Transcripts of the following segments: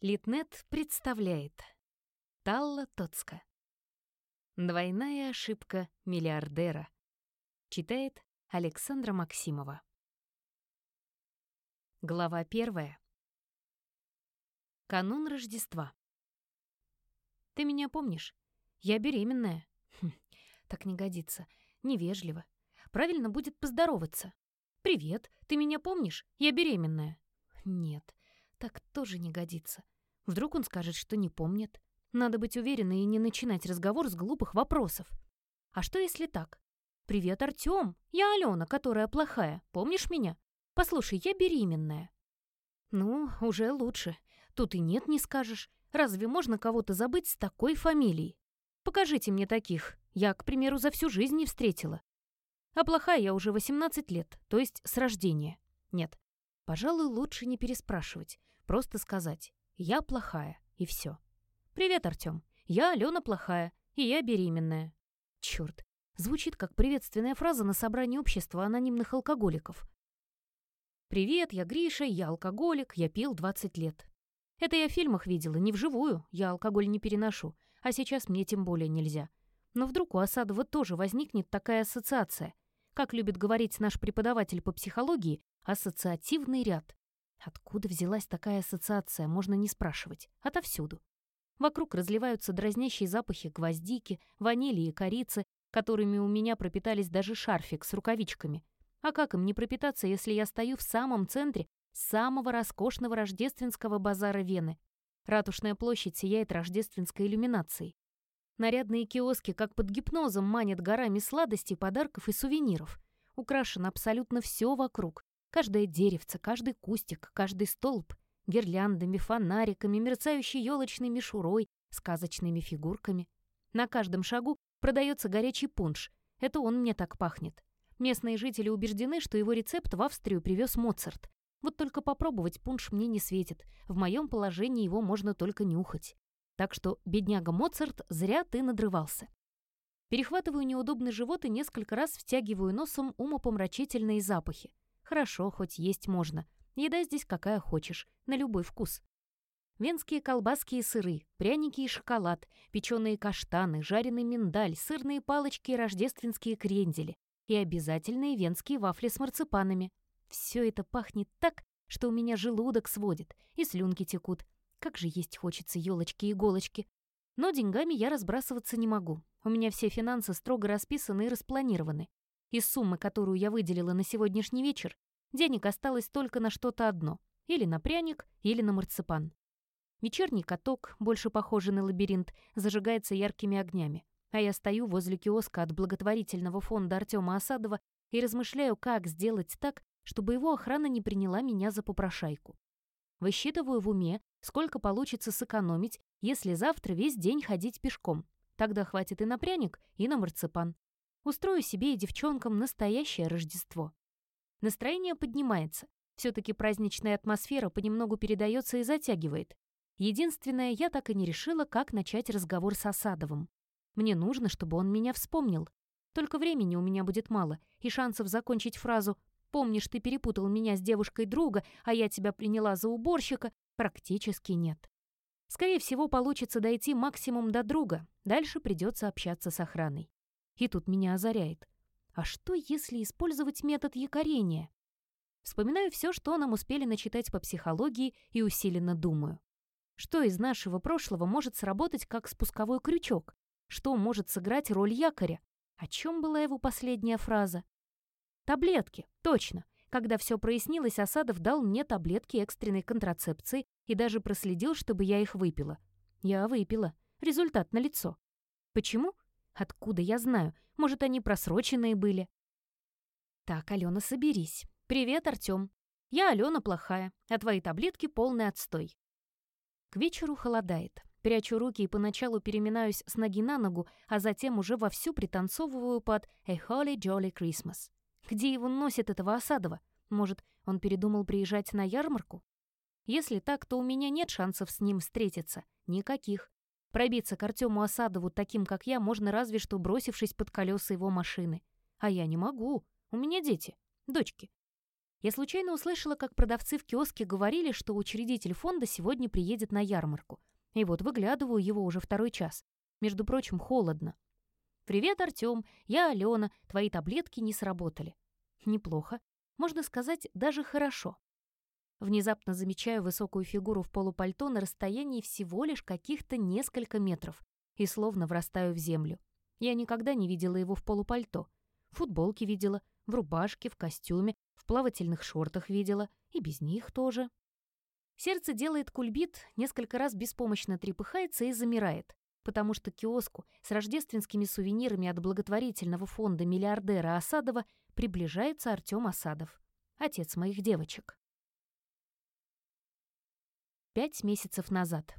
Литнет представляет Талла Тоцка Двойная ошибка миллиардера Читает Александра Максимова Глава первая Канун Рождества Ты меня помнишь? Я беременная. Хм, так не годится. Невежливо. Правильно будет поздороваться. «Привет, ты меня помнишь? Я беременная». Нет, так тоже не годится. Вдруг он скажет, что не помнит. Надо быть уверенной и не начинать разговор с глупых вопросов. А что если так? «Привет, Артём! Я Алена, которая плохая. Помнишь меня? Послушай, я беременная». Ну, уже лучше. Тут и нет не скажешь. Разве можно кого-то забыть с такой фамилией? Покажите мне таких. Я, к примеру, за всю жизнь не встретила. А плохая я уже 18 лет, то есть с рождения. Нет, пожалуй, лучше не переспрашивать. Просто сказать «я плохая» и все. «Привет, Артём. Я Алена плохая, и я беременная». Чёрт, звучит как приветственная фраза на собрании общества анонимных алкоголиков. «Привет, я Гриша, я алкоголик, я пил 20 лет». Это я в фильмах видела, не вживую, я алкоголь не переношу, а сейчас мне тем более нельзя. Но вдруг у Осадова тоже возникнет такая ассоциация. Как любит говорить наш преподаватель по психологии, ассоциативный ряд. Откуда взялась такая ассоциация, можно не спрашивать. Отовсюду. Вокруг разливаются дразнящие запахи гвоздики, ванили и корицы, которыми у меня пропитались даже шарфик с рукавичками. А как им не пропитаться, если я стою в самом центре самого роскошного рождественского базара Вены? Ратушная площадь сияет рождественской иллюминацией. Нарядные киоски, как под гипнозом, манят горами сладостей, подарков и сувениров. Украшено абсолютно все вокруг. Каждое деревце, каждый кустик, каждый столб гирляндами, фонариками, мерцающей елочной мишурой, сказочными фигурками. На каждом шагу продается горячий пунш. Это он мне так пахнет. Местные жители убеждены, что его рецепт в Австрию привез Моцарт. Вот только попробовать пунш мне не светит. В моем положении его можно только нюхать. Так что, бедняга Моцарт, зря ты надрывался. Перехватываю неудобный живот и несколько раз втягиваю носом умопомрачительные запахи. Хорошо, хоть есть можно. Еда здесь какая хочешь, на любой вкус. Венские колбаски и сыры, пряники и шоколад, печеные каштаны, жареный миндаль, сырные палочки и рождественские крендели. И обязательные венские вафли с марципанами. Все это пахнет так, что у меня желудок сводит, и слюнки текут. Как же есть хочется елочки-иголочки. Но деньгами я разбрасываться не могу. У меня все финансы строго расписаны и распланированы. Из суммы, которую я выделила на сегодняшний вечер, денег осталось только на что-то одно. Или на пряник, или на марципан. Вечерний каток, больше похожий на лабиринт, зажигается яркими огнями. А я стою возле киоска от благотворительного фонда Артема Осадова и размышляю, как сделать так, чтобы его охрана не приняла меня за попрошайку. Высчитываю в уме, сколько получится сэкономить, если завтра весь день ходить пешком. Тогда хватит и на пряник, и на марципан. Устрою себе и девчонкам настоящее Рождество. Настроение поднимается. Все-таки праздничная атмосфера понемногу передается и затягивает. Единственное, я так и не решила, как начать разговор с Осадовым. Мне нужно, чтобы он меня вспомнил. Только времени у меня будет мало, и шансов закончить фразу «Помнишь, ты перепутал меня с девушкой друга, а я тебя приняла за уборщика» практически нет. Скорее всего, получится дойти максимум до друга, дальше придется общаться с охраной. И тут меня озаряет. А что, если использовать метод якорения? Вспоминаю все, что нам успели начитать по психологии и усиленно думаю. Что из нашего прошлого может сработать как спусковой крючок? Что может сыграть роль якоря? О чем была его последняя фраза? Таблетки, точно. Когда все прояснилось, Осадов дал мне таблетки экстренной контрацепции и даже проследил, чтобы я их выпила. Я выпила. Результат налицо. Почему? Откуда я знаю? Может, они просроченные были? Так, Алена, соберись. Привет, Артём. Я Алена плохая, а твои таблетки полный отстой. К вечеру холодает. Прячу руки и поначалу переминаюсь с ноги на ногу, а затем уже вовсю пританцовываю под «A Holy Jolly Christmas». Где его носит этого Осадова? Может, он передумал приезжать на ярмарку? Если так, то у меня нет шансов с ним встретиться. Никаких. Пробиться к Артему Осадову таким, как я, можно разве что бросившись под колеса его машины. А я не могу. У меня дети. Дочки. Я случайно услышала, как продавцы в киоске говорили, что учредитель фонда сегодня приедет на ярмарку. И вот выглядываю его уже второй час. Между прочим, холодно. «Привет, Артём. Я Алена. Твои таблетки не сработали». Неплохо. Можно сказать, даже хорошо. Внезапно замечаю высокую фигуру в полупальто на расстоянии всего лишь каких-то несколько метров и словно врастаю в землю. Я никогда не видела его в полупальто. В футболке видела, в рубашке, в костюме, в плавательных шортах видела, и без них тоже. Сердце делает кульбит, несколько раз беспомощно трепыхается и замирает, потому что киоску с рождественскими сувенирами от благотворительного фонда миллиардера Осадова приближается Артём Осадов, отец моих девочек пять месяцев назад.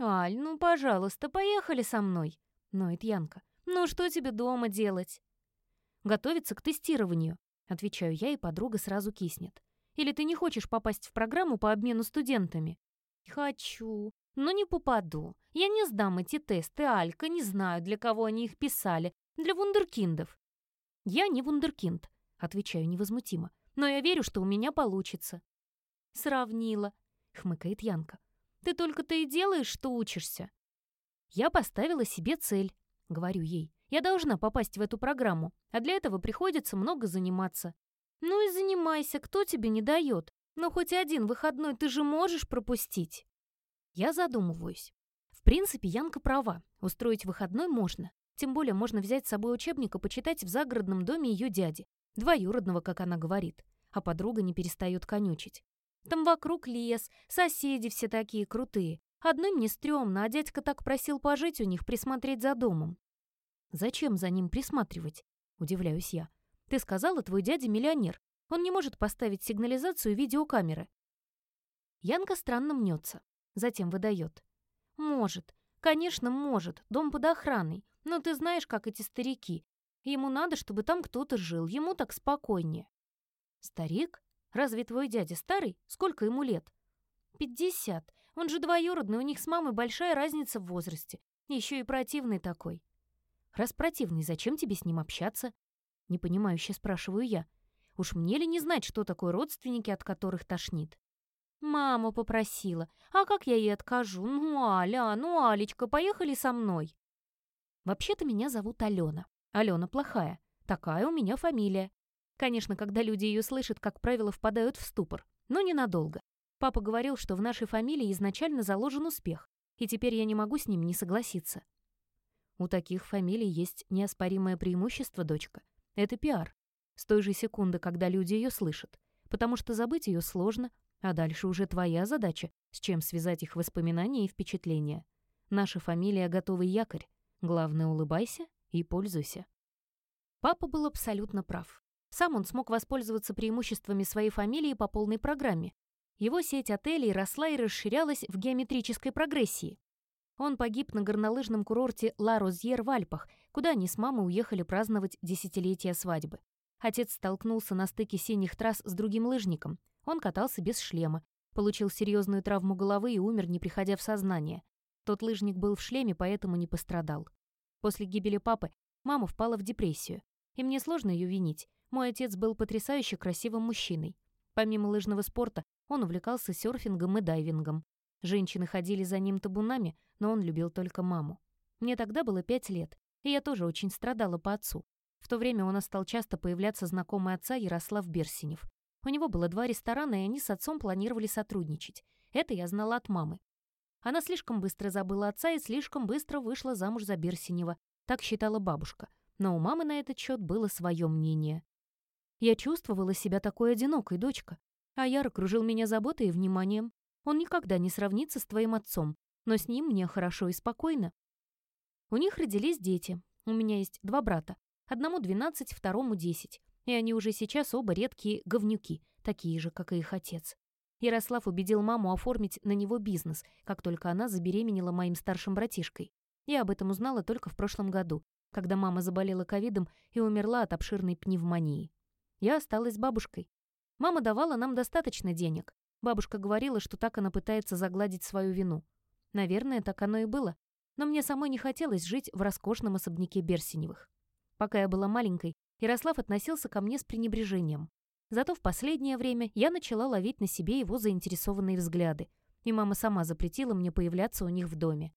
«Аль, ну, пожалуйста, поехали со мной», — ноет Янка. «Ну, что тебе дома делать?» «Готовиться к тестированию», — отвечаю я, и подруга сразу киснет. «Или ты не хочешь попасть в программу по обмену студентами?» «Хочу, но не попаду. Я не сдам эти тесты, Алька, не знаю, для кого они их писали. Для вундеркиндов». «Я не вундеркинд», — отвечаю невозмутимо. «Но я верю, что у меня получится». «Сравнила», — хмыкает Янка. «Ты только-то и делаешь, что учишься». «Я поставила себе цель», — говорю ей. «Я должна попасть в эту программу, а для этого приходится много заниматься». «Ну и занимайся, кто тебе не дает? Но хоть один выходной ты же можешь пропустить». Я задумываюсь. В принципе, Янка права. Устроить выходной можно. Тем более можно взять с собой учебник и почитать в загородном доме ее дяди. Двоюродного, как она говорит. А подруга не перестает конючить. Там вокруг лес, соседи все такие крутые. Одной мне стрёмно, а дядька так просил пожить у них, присмотреть за домом. «Зачем за ним присматривать?» — удивляюсь я. «Ты сказала, твой дядя миллионер. Он не может поставить сигнализацию видеокамеры». Янка странно мнется, затем выдает. «Может. Конечно, может. Дом под охраной. Но ты знаешь, как эти старики. Ему надо, чтобы там кто-то жил. Ему так спокойнее». «Старик?» Разве твой дядя старый? Сколько ему лет?» «Пятьдесят. Он же двоюродный, у них с мамой большая разница в возрасте. Еще и противный такой». «Раз противный, зачем тебе с ним общаться?» Непонимающе спрашиваю я. Уж мне ли не знать, что такое родственники, от которых тошнит? Мама попросила. А как я ей откажу? Ну, Аля, ну, Алечка, поехали со мной. Вообще-то меня зовут Алена. Алена плохая. Такая у меня фамилия. Конечно, когда люди ее слышат, как правило, впадают в ступор, но ненадолго. Папа говорил, что в нашей фамилии изначально заложен успех, и теперь я не могу с ним не согласиться. У таких фамилий есть неоспоримое преимущество, дочка. Это пиар. С той же секунды, когда люди ее слышат. Потому что забыть ее сложно, а дальше уже твоя задача, с чем связать их воспоминания и впечатления. Наша фамилия — готовый якорь. Главное, улыбайся и пользуйся. Папа был абсолютно прав. Сам он смог воспользоваться преимуществами своей фамилии по полной программе. Его сеть отелей росла и расширялась в геометрической прогрессии. Он погиб на горнолыжном курорте Ла Розьер в Альпах, куда они с мамой уехали праздновать десятилетие свадьбы. Отец столкнулся на стыке синих трасс с другим лыжником. Он катался без шлема, получил серьезную травму головы и умер, не приходя в сознание. Тот лыжник был в шлеме, поэтому не пострадал. После гибели папы мама впала в депрессию. И мне сложно ее винить. Мой отец был потрясающе красивым мужчиной. Помимо лыжного спорта, он увлекался серфингом и дайвингом. Женщины ходили за ним табунами, но он любил только маму. Мне тогда было пять лет, и я тоже очень страдала по отцу. В то время у нас стал часто появляться знакомый отца Ярослав Берсинев. У него было два ресторана, и они с отцом планировали сотрудничать. Это я знала от мамы. Она слишком быстро забыла отца и слишком быстро вышла замуж за Берсинева. Так считала бабушка. Но у мамы на этот счет было свое мнение. Я чувствовала себя такой одинокой, дочка. А Яр окружил меня заботой и вниманием. Он никогда не сравнится с твоим отцом, но с ним мне хорошо и спокойно. У них родились дети. У меня есть два брата. Одному 12, второму 10. И они уже сейчас оба редкие говнюки, такие же, как и их отец. Ярослав убедил маму оформить на него бизнес, как только она забеременела моим старшим братишкой. Я об этом узнала только в прошлом году, когда мама заболела ковидом и умерла от обширной пневмонии. Я осталась бабушкой. Мама давала нам достаточно денег. Бабушка говорила, что так она пытается загладить свою вину. Наверное, так оно и было. Но мне самой не хотелось жить в роскошном особняке Берсиневых. Пока я была маленькой, Ярослав относился ко мне с пренебрежением. Зато в последнее время я начала ловить на себе его заинтересованные взгляды, и мама сама запретила мне появляться у них в доме.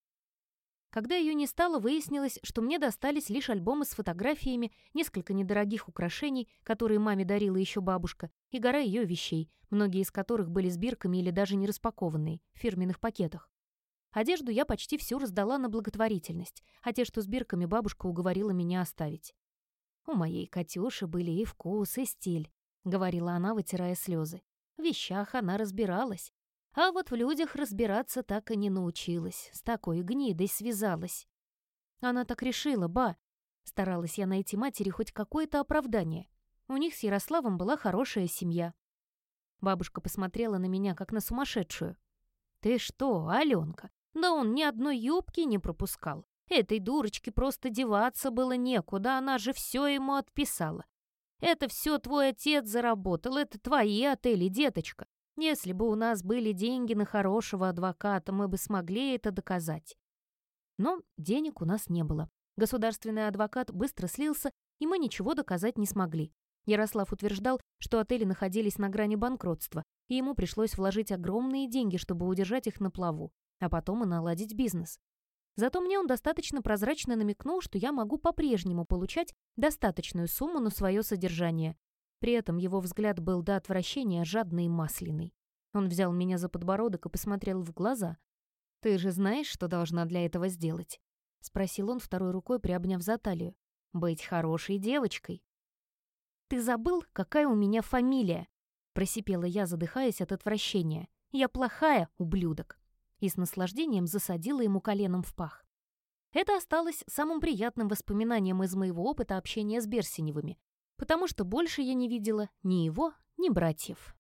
Когда ее не стало, выяснилось, что мне достались лишь альбомы с фотографиями, несколько недорогих украшений, которые маме дарила еще бабушка, и гора ее вещей, многие из которых были с бирками или даже не распакованные, в фирменных пакетах. Одежду я почти всю раздала на благотворительность, а те, что с бирками, бабушка уговорила меня оставить. «У моей Катюши были и вкус, и стиль», — говорила она, вытирая слезы. В вещах она разбиралась, а вот в людях разбираться так и не научилась, с такой гнидой связалась. Она так решила, ба. Старалась я найти матери хоть какое-то оправдание. У них с Ярославом была хорошая семья. Бабушка посмотрела на меня, как на сумасшедшую. «Ты что, Аленка? Да он ни одной юбки не пропускал. Этой дурочке просто деваться было некуда, она же все ему отписала. Это все твой отец заработал, это твои отели, деточка. Если бы у нас были деньги на хорошего адвоката, мы бы смогли это доказать. Но денег у нас не было. Государственный адвокат быстро слился, и мы ничего доказать не смогли. Ярослав утверждал, что отели находились на грани банкротства, и ему пришлось вложить огромные деньги, чтобы удержать их на плаву, а потом и наладить бизнес. Зато мне он достаточно прозрачно намекнул, что я могу по-прежнему получать достаточную сумму на свое содержание, при этом его взгляд был до отвращения жадный и масляный. Он взял меня за подбородок и посмотрел в глаза. «Ты же знаешь, что должна для этого сделать?» — спросил он второй рукой, приобняв за талию. «Быть хорошей девочкой». «Ты забыл, какая у меня фамилия?» — просипела я, задыхаясь от отвращения. «Я плохая, ублюдок!» И с наслаждением засадила ему коленом в пах. Это осталось самым приятным воспоминанием из моего опыта общения с Берсеневыми, потому что больше я не видела ни его, ни братьев.